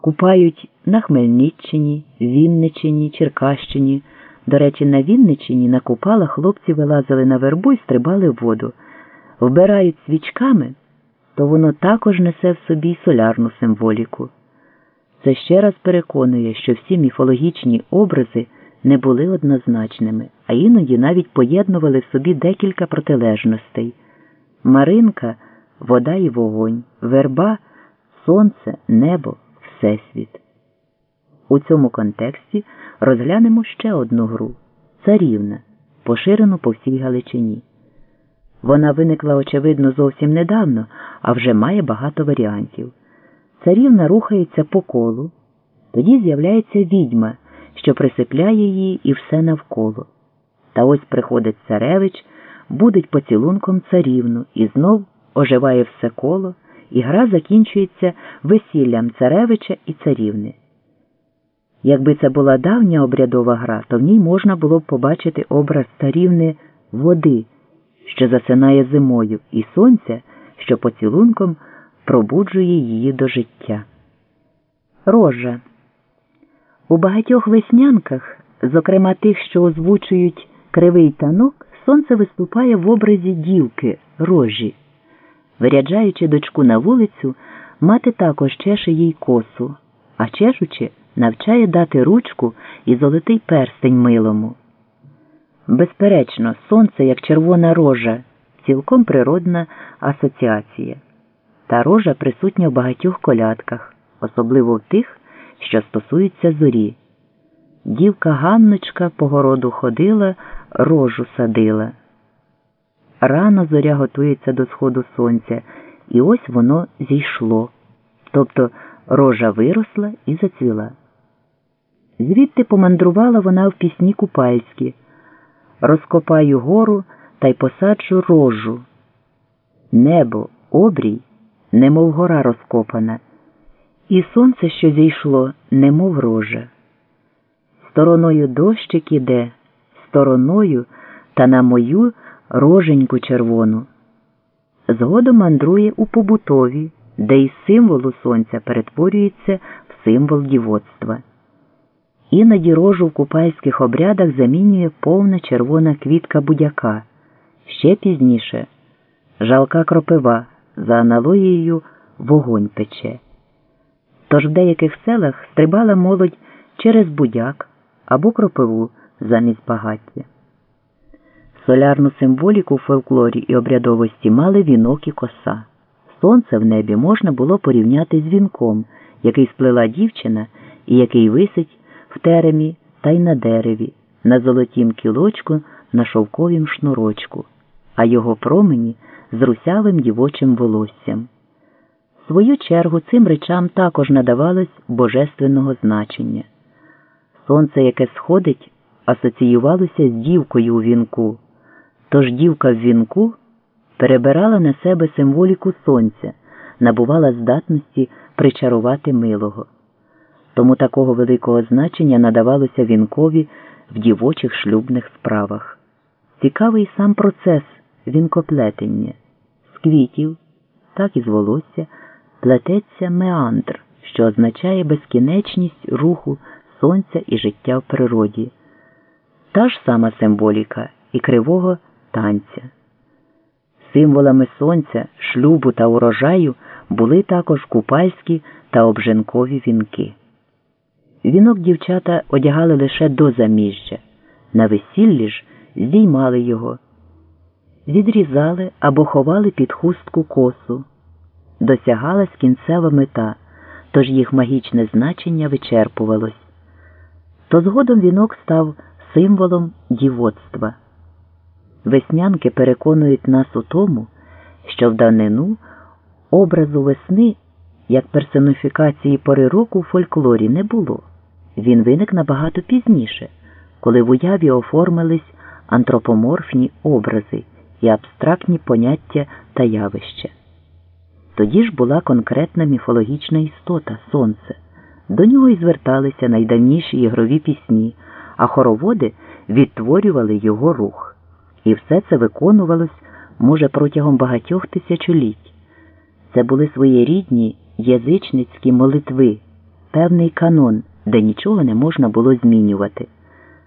Купають на Хмельниччині, Вінниччині, Черкащині. До речі, на Вінниччині на купала хлопці вилазили на вербу і стрибали в воду. Вбирають свічками, то воно також несе в собі солярну символіку. Це ще раз переконує, що всі міфологічні образи не були однозначними, а іноді навіть поєднували в собі декілька протилежностей. Маринка вода і вогонь, верба, сонце, небо, всесвіт. У цьому контексті розглянемо ще одну гру царівна, поширену по всій Галичині. Вона виникла, очевидно, зовсім недавно, а вже має багато варіантів. Царівна рухається по колу, тоді з'являється відьма, що присипляє її і все навколо. Та ось приходить царевич, будить поцілунком царівну і знов оживає все коло, і гра закінчується весіллям царевича і царівни. Якби це була давня обрядова гра, то в ній можна було б побачити образ царівни води, що засинає зимою, і сонця, що поцілунком пробуджує її до життя. Рожа. У багатьох веснянках, зокрема тих, що озвучують кривий танок, сонце виступає в образі дівки рожі. Виряджаючи дочку на вулицю, мати також чеше їй косу, а чешучи, навчає дати ручку і золотий перстень милому. Безперечно, сонце, як червона рожа, цілком природна асоціація. Та рожа присутня в багатьох колядках, особливо в тих, що стосуються зорі. Дівка Ганночка по городу ходила, рожу садила. Рано зоря готується до сходу сонця, і ось воно зійшло. Тобто рожа виросла і зацвіла. Звідти помандрувала вона в пісні купальські. Розкопаю гору та й посаджу рожу. Небо, обрій, немов гора розкопана, і сонце, що зійшло, немов рожа. Стороною дощик іде, стороною та на мою роженьку червону. Згодом мандрує у побутові, де із символу сонця перетворюється в символ дівоцтва. Іноді рожу в купальських обрядах замінює повна червона квітка будяка, ще пізніше жалка кропива за аналогією вогонь пече. Тож в деяких селах стрибала молодь через будяк або кропиву замість багаття. Солярну символіку в фольклорі і обрядовості мали вінок і коса. Сонце в небі можна було порівняти з вінком, який сплела дівчина і який висить в теремі та й на дереві, на золотім кілочку, на шовковім шнурочку, а його промені з русявим дівочим волоссям. В свою чергу цим речам також надавалось божественного значення. Сонце, яке сходить, асоціювалося з дівкою у вінку, тож дівка в вінку перебирала на себе символіку сонця, набувала здатності причарувати милого. Тому такого великого значення надавалося вінкові в дівочих шлюбних справах. Цікавий сам процес вінкоплетення з квітів, так і з волосся, плететься меандр, що означає безкінечність руху сонця і життя в природі. Та ж сама символіка і кривого танця. Символами сонця, шлюбу та урожаю були також купальські та обженкові вінки. Вінок дівчата одягали лише до заміжжя, на весіллі ж здіймали його, відрізали або ховали під хустку косу. Досягалась кінцева мета, тож їх магічне значення вичерпувалось. То згодом вінок став символом дівоцтва. Веснянки переконують нас у тому, що в данину образу весни як персоніфікації пори року в фольклорі не було. Він виник набагато пізніше, коли в уяві оформились антропоморфні образи і абстрактні поняття та явища. Тоді ж була конкретна міфологічна істота сонце. До нього й зверталися найдавніші ігрові пісні, а хороводи відтворювали його рух. І все це виконувалось, може, протягом багатьох тисячоліть. Це були своєрідні язичницькі молитви певний канон, де нічого не можна було змінювати.